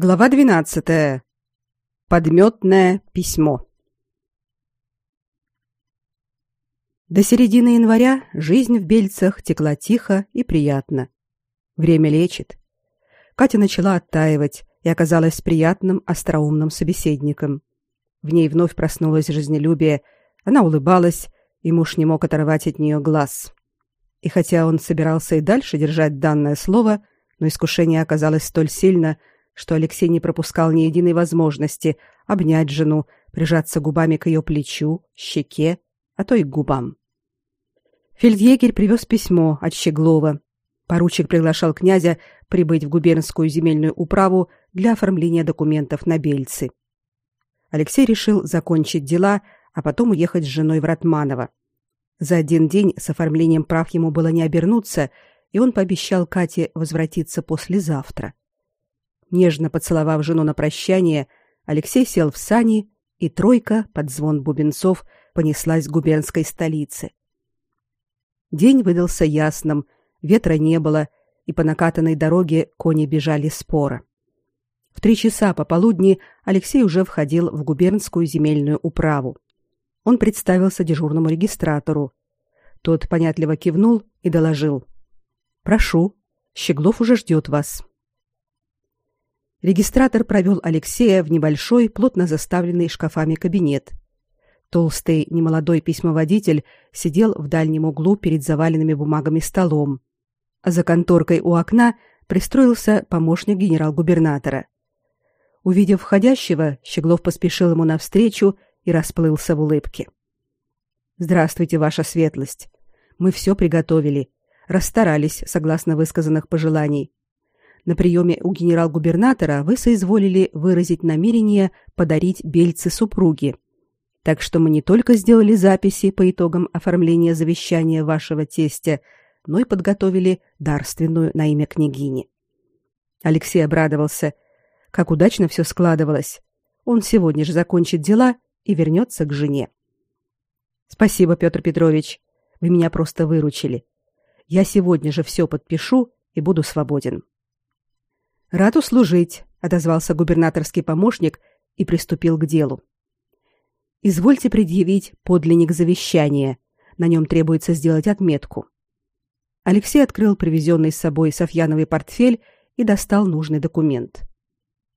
Глава 12. Подметное письмо. До середины января жизнь в Бельцах текла тихо и приятно. Время лечит. Катя начала оттаивать и оказалась приятным, остроумным собеседником. В ней вновь проснулось жизнелюбие, она улыбалась, и муж не мог оторвать от нее глаз. И хотя он собирался и дальше держать данное слово, но искушение оказалось столь сильно, что Алексей не пропускал ни единой возможности обнять жену, прижаться губами к ее плечу, щеке, а то и к губам. Фельдъегерь привез письмо от Щеглова. Поручик приглашал князя прибыть в губернскую земельную управу для оформления документов на Бельцы. Алексей решил закончить дела, а потом уехать с женой в Ратманово. За один день с оформлением прав ему было не обернуться, и он пообещал Кате возвратиться послезавтра. Нежно поцеловав жену на прощание, Алексей сел в сани, и тройка под звон бубенцов понеслась к губернской столице. День выдался ясным, ветра не было, и по накатанной дороге кони бежали споро. В три часа пополудни Алексей уже входил в губернскую земельную управу. Он представился дежурному регистратору. Тот понятливо кивнул и доложил: "Прошу, Щеглов уже ждет вас". Регистратор провел Алексея в небольшой, плотно заставленный шкафами кабинет. Толстый, немолодой письмоводитель сидел в дальнем углу перед заваленными бумагами столом, а за конторкой у окна пристроился помощник генерал-губернатора. Увидев входящего, Щеглов поспешил ему навстречу и расплылся в улыбке. Здравствуйте, ваша светлость. Мы все приготовили, расстарались согласно высказанных пожеланий. На приеме у генерал-губернатора вы соизволили выразить намерение подарить бельцы супруге. Так что мы не только сделали записи по итогам оформления завещания вашего тестя, но и подготовили дарственную на имя княгини. Алексей обрадовался. Как удачно все складывалось. Он сегодня же закончит дела и вернется к жене. Спасибо, Петр Петрович. Вы меня просто выручили. Я сегодня же все подпишу и буду свободен. Рад услужить, отозвался губернаторский помощник и приступил к делу. Извольте предъявить подлинник завещания. На нем требуется сделать отметку. Алексей открыл привезенный с собой Софьяновый портфель и достал нужный документ.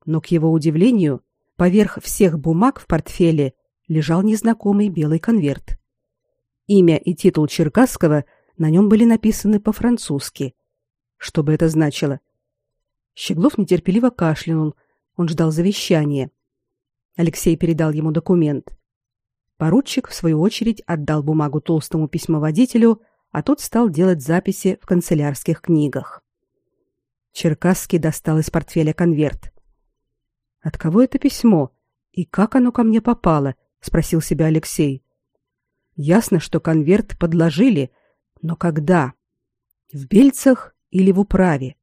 Но к его удивлению, поверх всех бумаг в портфеле лежал незнакомый белый конверт. Имя и титул Черкасского на нем были написаны по-французски. Что бы это значило? Щеглов нетерпеливо кашлянул. Он ждал завещания. Алексей передал ему документ. Поручик в свою очередь отдал бумагу толстому письмоводителю, а тот стал делать записи в канцелярских книгах. Черкасский достал из портфеля конверт. От кого это письмо и как оно ко мне попало? спросил себя Алексей. Ясно, что конверт подложили, но когда? В Бельцах или в управе?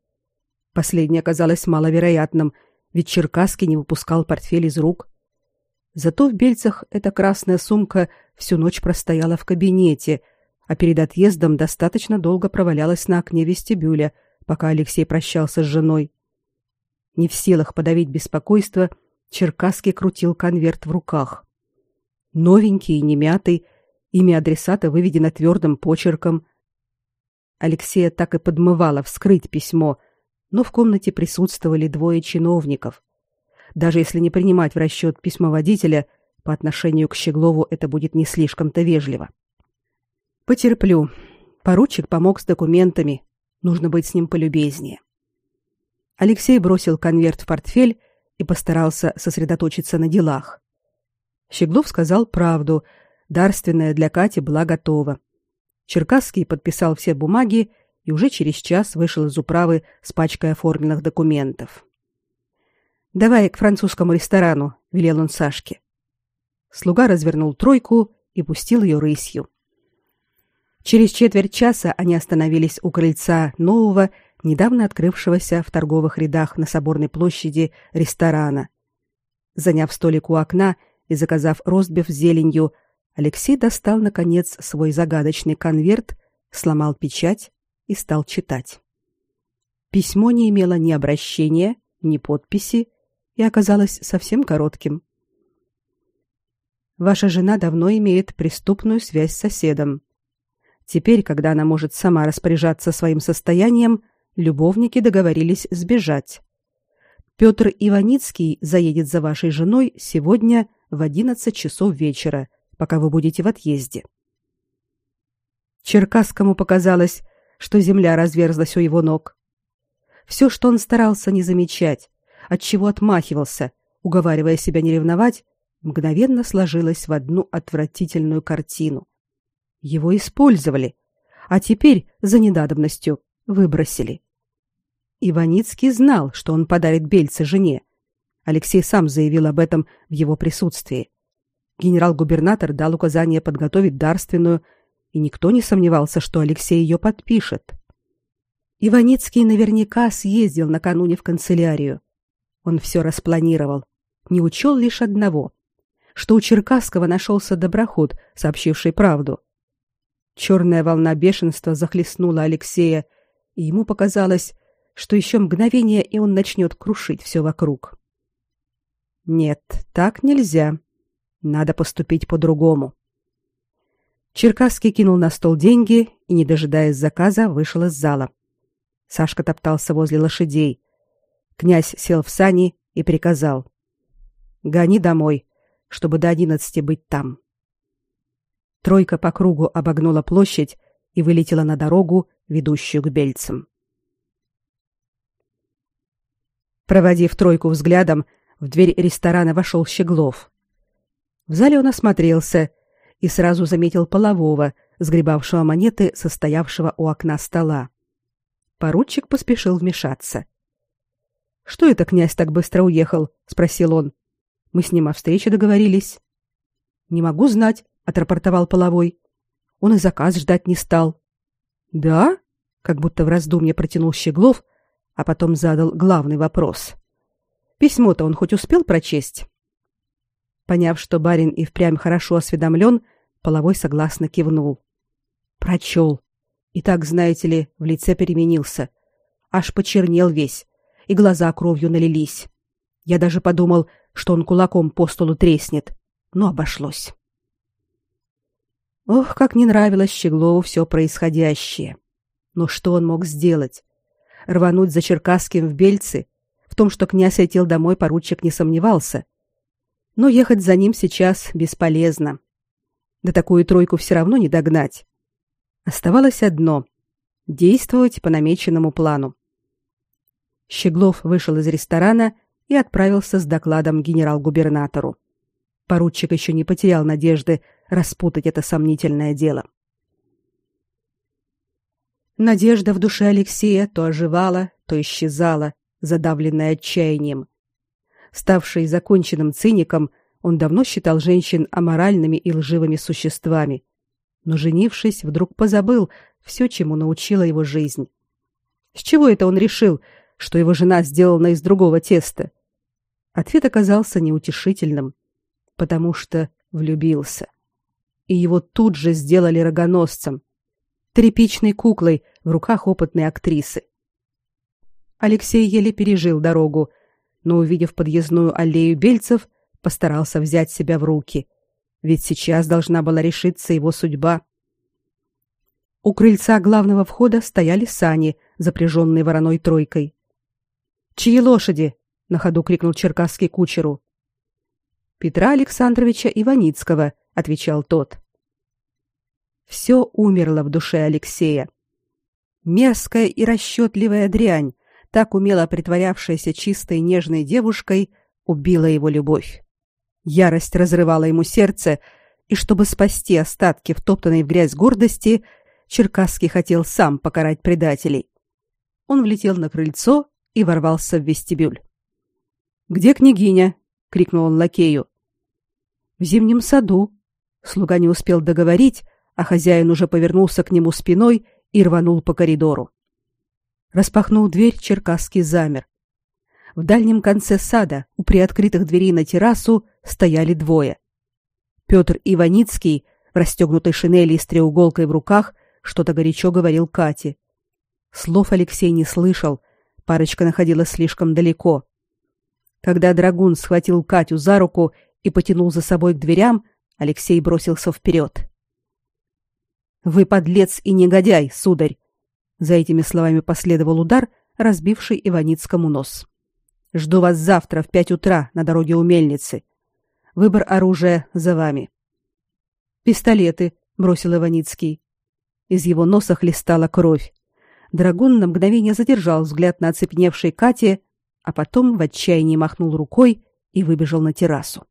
Последнее оказалось маловероятным, ведь Черкасский не выпускал портфель из рук. Зато в Бельцах эта красная сумка всю ночь простояла в кабинете, а перед отъездом достаточно долго провалялась на окне вестибюля, пока Алексей прощался с женой. Не в силах подавить беспокойство, Черкасский крутил конверт в руках. Новенький и немятый, имя адресата выведено твердым почерком. Алексея так и подмывало вскрыть письмо, но в комнате присутствовали двое чиновников. Даже если не принимать в расчет письмо водителя, по отношению к Щеглову это будет не слишком-то вежливо. Потерплю. Поручик помог с документами. Нужно быть с ним полюбезнее. Алексей бросил конверт в портфель и постарался сосредоточиться на делах. Щеглов сказал правду. Дарственная для Кати была готова. Черкасский подписал все бумаги и уже через час вышел из управы с пачкой оформленных документов. «Давай к французскому ресторану», — велел он Сашке. Слуга развернул тройку и пустил ее рысью. Через четверть часа они остановились у крыльца нового, недавно открывшегося в торговых рядах на Соборной площади ресторана. Заняв столик у окна и заказав ростбиф с зеленью, Алексей достал наконец свой загадочный конверт, сломал печать и стал читать. Письмо не имело ни обращения, ни подписи, и оказалось совсем коротким. Ваша жена давно имеет преступную связь с соседом. Теперь, когда она может сама распоряжаться своим состоянием, любовники договорились сбежать. Петр Иваницкий заедет за вашей женой сегодня в 11 часов вечера, пока вы будете в отъезде. Черкасскому показалось, что земля разверзлась у его ног. Все, что он старался не замечать, от чего отмахивался, уговаривая себя не ревновать, мгновенно сложилось в одну отвратительную картину. Его использовали, а теперь за недадобностью выбросили. Иваницкий знал, что он подарит Бельце жене. Алексей сам заявил об этом в его присутствии. Генерал-губернатор дал указание подготовить дарственную, и никто не сомневался, что Алексей ее подпишет. Иваницкий наверняка съездил накануне в канцелярию. Он все распланировал, не учел лишь одного что у Черкасского нашелся доброход, сообщивший правду. Черная волна бешенства захлестнула Алексея, и ему показалось, что еще мгновение, и он начнет крушить все вокруг. Нет, так нельзя. Надо поступить по-другому. Черкасский кинул на стол деньги и, не дожидаясь заказа, вышел из зала. Сашка топтался возле лошадей. Князь сел в сани и приказал: "Гони домой, чтобы до одиннадцати быть там. Тройка по кругу обогнула площадь и вылетела на дорогу, ведущую к Бельцам. Проводив тройку взглядом, в дверь ресторана вошел Щеглов. В зале он осмотрелся и сразу заметил полового, сгребавшего монеты, состоявшего у окна стола. Поручик поспешил вмешаться. Что это князь так быстро уехал? спросил он. Мы с ним о встрече договорились. Не могу знать, отрапортовал половой. Он и заказ ждать не стал. Да? Как будто в раздумье протянул Щеглов, а потом задал главный вопрос. Письмо-то он хоть успел прочесть? Поняв, что барин и впрямь хорошо осведомлен, половой согласно кивнул. Прочел. И так, знаете ли, в лице переменился. Аж почернел весь, и глаза кровью налились. Я даже подумал, что он кулаком по столу треснет, но обошлось. Ох, как не нравилось Щеглову все происходящее. Но что он мог сделать? Рвануть за Черкасским в Бельцы? В том, что князь летел домой, поручик не сомневался. Но ехать за ним сейчас бесполезно. Да такую тройку все равно не догнать. Оставалось одно — действовать по намеченному плану. Щеглов вышел из ресторана и отправился с докладом генерал-губернатору. Поручик еще не потерял надежды распутать это сомнительное дело. Надежда в душе Алексея то оживала, то исчезала, задавленная отчаянием. Ставший законченным циником, он давно считал женщин аморальными и лживыми существами, но женившись, вдруг позабыл все, чему научила его жизнь. С чего это он решил, что его жена сделана из другого теста? Ответ оказался неутешительным, потому что влюбился. И его тут же сделали рогоносцем, тряпичной куклой в руках опытной актрисы. Алексей еле пережил дорогу, но увидев подъездную аллею бельцев, постарался взять себя в руки, ведь сейчас должна была решиться его судьба. У крыльца главного входа стояли сани, запряженные вороной тройкой. Чьи лошади? на ходу крикнул черкасский кучеру. Петра Александровича Иваницкого, отвечал тот. Все умерло в душе Алексея. Мерзкая и расчетливая дрянь, так умело притворявшаяся чистой нежной девушкой, убила его любовь. Ярость разрывала ему сердце, и чтобы спасти остатки втоптанной в грязь гордости, Черкасский хотел сам покарать предателей. Он влетел на крыльцо и ворвался в вестибюль. Где княгиня? крикнул он лакею. В зимнем саду. Слуга не успел договорить, а хозяин уже повернулся к нему спиной и рванул по коридору. Распахнул дверь, Черкасский замер. В дальнем конце сада, у приоткрытых дверей на террасу, стояли двое. Петр Иваницкий в расстегнутой шинели с треуголкой в руках что-то горячо говорил Кате. Слов Алексей не слышал, парочка находилась слишком далеко. Когда драгун схватил Катю за руку и потянул за собой к дверям, Алексей бросился вперед. Вы подлец и негодяй, сударь. За этими словами последовал удар, разбивший Иваницкому нос. Жду вас завтра в пять утра на дороге у мельницы. Выбор оружия за вами. Пистолеты, бросил Иваницкий. Из его носа хлестала кровь. Драгун на мгновение задержал взгляд на оцепеневшей Кате, а потом в отчаянии махнул рукой и выбежал на террасу.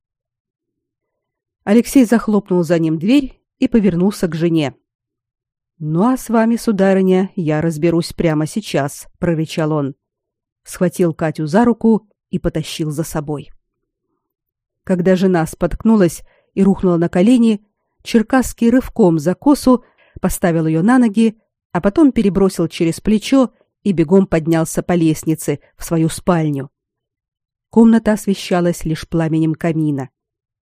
Алексей захлопнул за ним дверь и повернулся к жене. Ну а с вами, сударыня, я разберусь прямо сейчас, прорычал он. Схватил Катю за руку и потащил за собой. Когда жена споткнулась и рухнула на колени, Черкасский рывком за косу поставил ее на ноги, а потом перебросил через плечо и бегом поднялся по лестнице в свою спальню. Комната освещалась лишь пламенем камина.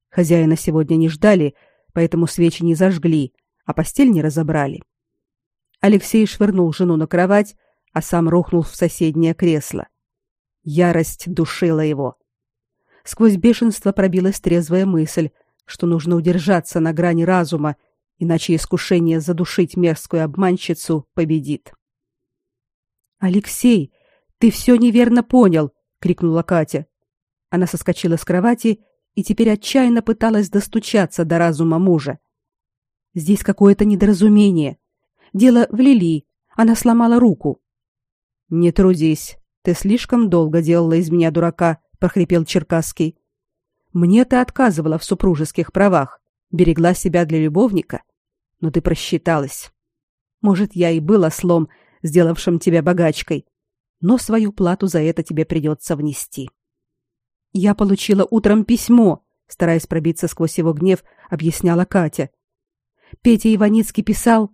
Хозяина сегодня не ждали, поэтому свечи не зажгли, а постель не разобрали. Алексей швырнул жену на кровать, а сам рухнул в соседнее кресло. Ярость душила его. Сквозь бешенство пробилась трезвая мысль, что нужно удержаться на грани разума, иначе искушение задушить мерзкую обманщицу победит. Алексей, ты все неверно понял, крикнула Катя. Она соскочила с кровати и теперь отчаянно пыталась достучаться до разума мужа. Здесь какое-то недоразумение. Дело в Лили. Она сломала руку. Не трудись. Ты слишком долго делала из меня дурака, прохрипел Черкасский. Мне ты отказывала в супружеских правах, берегла себя для любовника, но ты просчиталась. Может, я и был ослом, сделавшим тебя богачкой, но свою плату за это тебе придется внести. Я получила утром письмо, стараясь пробиться сквозь его гнев, объясняла Катя. Петя Иваницкий писал,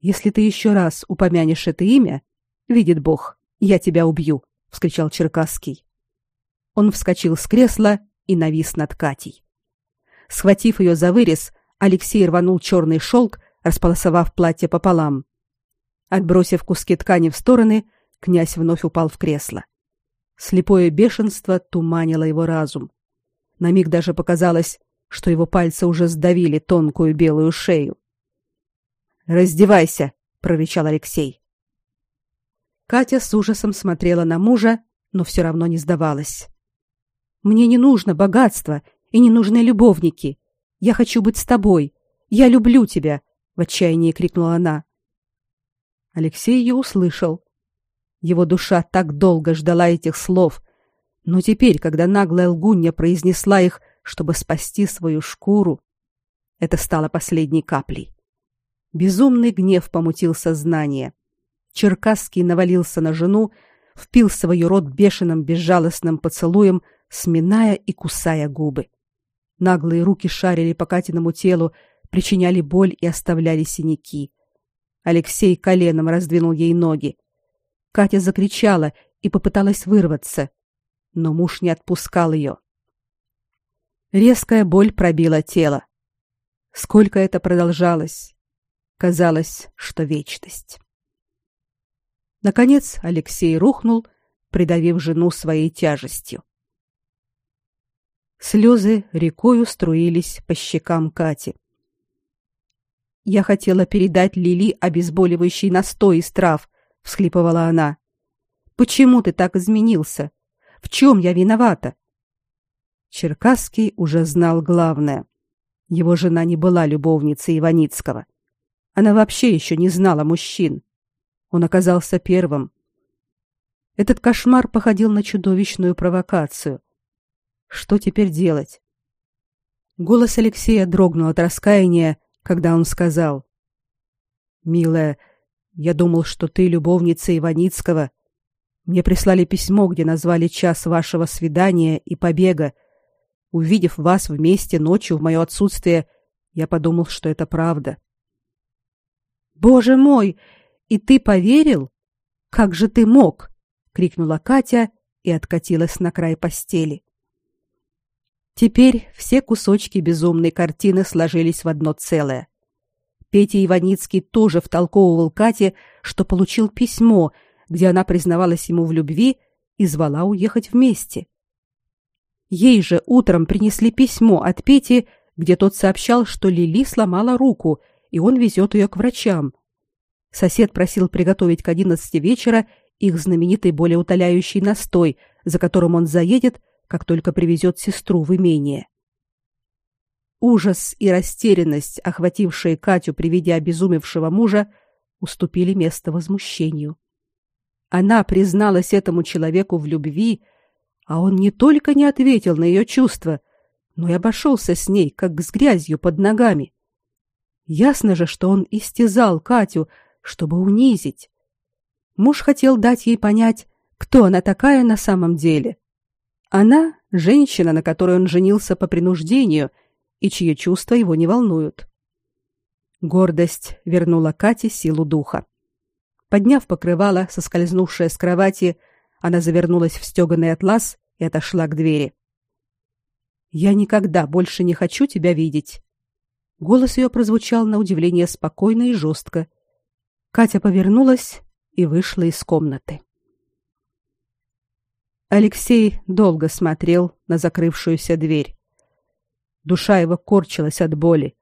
если ты еще раз упомянешь это имя, видит Бог, я тебя убью, вскричал Черкасский. Он вскочил с кресла и навис над Катей. Схватив ее за вырез, Алексей рванул черный шелк, располосовав платье пополам. Отбросив куски ткани в стороны, князь вновь упал в кресло. Слепое бешенство туманило его разум. На миг даже показалось, что его пальцы уже сдавили тонкую белую шею. Раздевайся, прорычал Алексей. Катя с ужасом смотрела на мужа, но все равно не сдавалась. Мне не нужно богатство и не нужны любовники. Я хочу быть с тобой. Я люблю тебя, в отчаянии крикнула она. Алексей ее услышал. Его душа так долго ждала этих слов, но теперь, когда наглая лгунья произнесла их, чтобы спасти свою шкуру, это стало последней каплей. Безумный гнев помутил сознание. Черкасский навалился на жену, впился в ее рот бешеным безжалостным поцелуем, сминая и кусая губы. Наглые руки шарили по Катиному телу, причиняли боль и оставляли синяки. Алексей коленом раздвинул ей ноги. Катя закричала и попыталась вырваться, но муж не отпускал ее. Резкая боль пробила тело. Сколько это продолжалось? Казалось, что вечность. Наконец Алексей рухнул, придавив жену своей тяжестью. Слезы рекою струились по щекам Кати. Я хотела передать Лили обезболивающий настой из трав, всхлипывала она. Почему ты так изменился? В чем я виновата? Черкасский уже знал главное. Его жена не была любовницей Иваницкого. Она вообще еще не знала мужчин. Он оказался первым. Этот кошмар походил на чудовищную провокацию. Что теперь делать? Голос Алексея дрогнул от раскаяния, когда он сказал: "Милая, я думал, что ты любовница Иваницкого. Мне прислали письмо, где назвали час вашего свидания и побега. Увидев вас вместе ночью в мое отсутствие, я подумал, что это правда. Боже мой, и ты поверил? Как же ты мог? крикнула Катя и откатилась на край постели. Теперь все кусочки безумной картины сложились в одно целое. Петя Иваницкий тоже втолковывал Кате, что получил письмо, где она признавалась ему в любви и звала уехать вместе. Ей же утром принесли письмо от Пети, где тот сообщал, что Лили сломала руку, и он везет ее к врачам. Сосед просил приготовить к одиннадцати вечера их знаменитый болеутоляющий настой, за которым он заедет, как только привезет сестру в имение. Ужас и растерянность, охватившие Катю при виде обезумевшего мужа, уступили место возмущению. Она призналась этому человеку в любви, а он не только не ответил на ее чувства, но и обошелся с ней, как с грязью под ногами. Ясно же, что он истязал Катю, чтобы унизить. Муж хотел дать ей понять, кто она такая на самом деле. Она — женщина, на которой он женился по принуждению и чьи чувства его не волнуют. Гордость вернула Кате силу духа. Подняв покрывало, соскользнувшее с кровати, она завернулась в стеганый атлас и отошла к двери. Я никогда больше не хочу тебя видеть. Голос ее прозвучал на удивление спокойно и жестко. Катя повернулась и вышла из комнаты. Алексей долго смотрел на закрывшуюся дверь. Душа его корчилась от боли.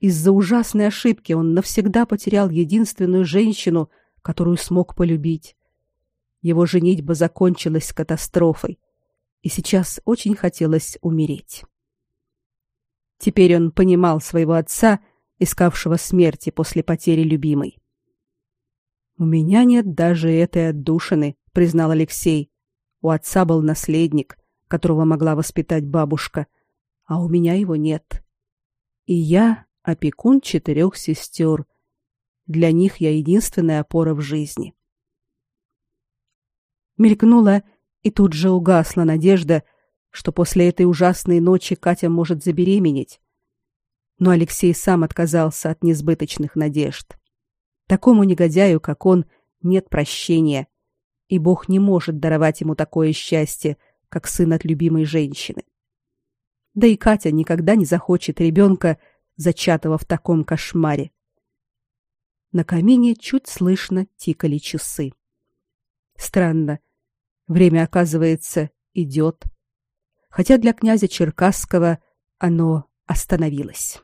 Из-за ужасной ошибки он навсегда потерял единственную женщину, которую смог полюбить. Его женитьба закончилась катастрофой, и сейчас очень хотелось умереть. Теперь он понимал своего отца, искавшего смерти после потери любимой. У меня нет даже этой отдушины, признал Алексей. У отца был наследник, которого могла воспитать бабушка, а у меня его нет. И я опекун четырех сестер. Для них я единственная опора в жизни. Мелькнула и тут же угасла надежда, что после этой ужасной ночи Катя может забеременеть. Но Алексей сам отказался от несбыточных надежд. Такому негодяю, как он, нет прощения, и Бог не может даровать ему такое счастье, как сын от любимой женщины. Да и Катя никогда не захочет ребенка, зачатого в таком кошмаре. На камине чуть слышно тикали часы. Странно. Время, оказывается, идет. Хотя для князя Черкасского оно остановилось.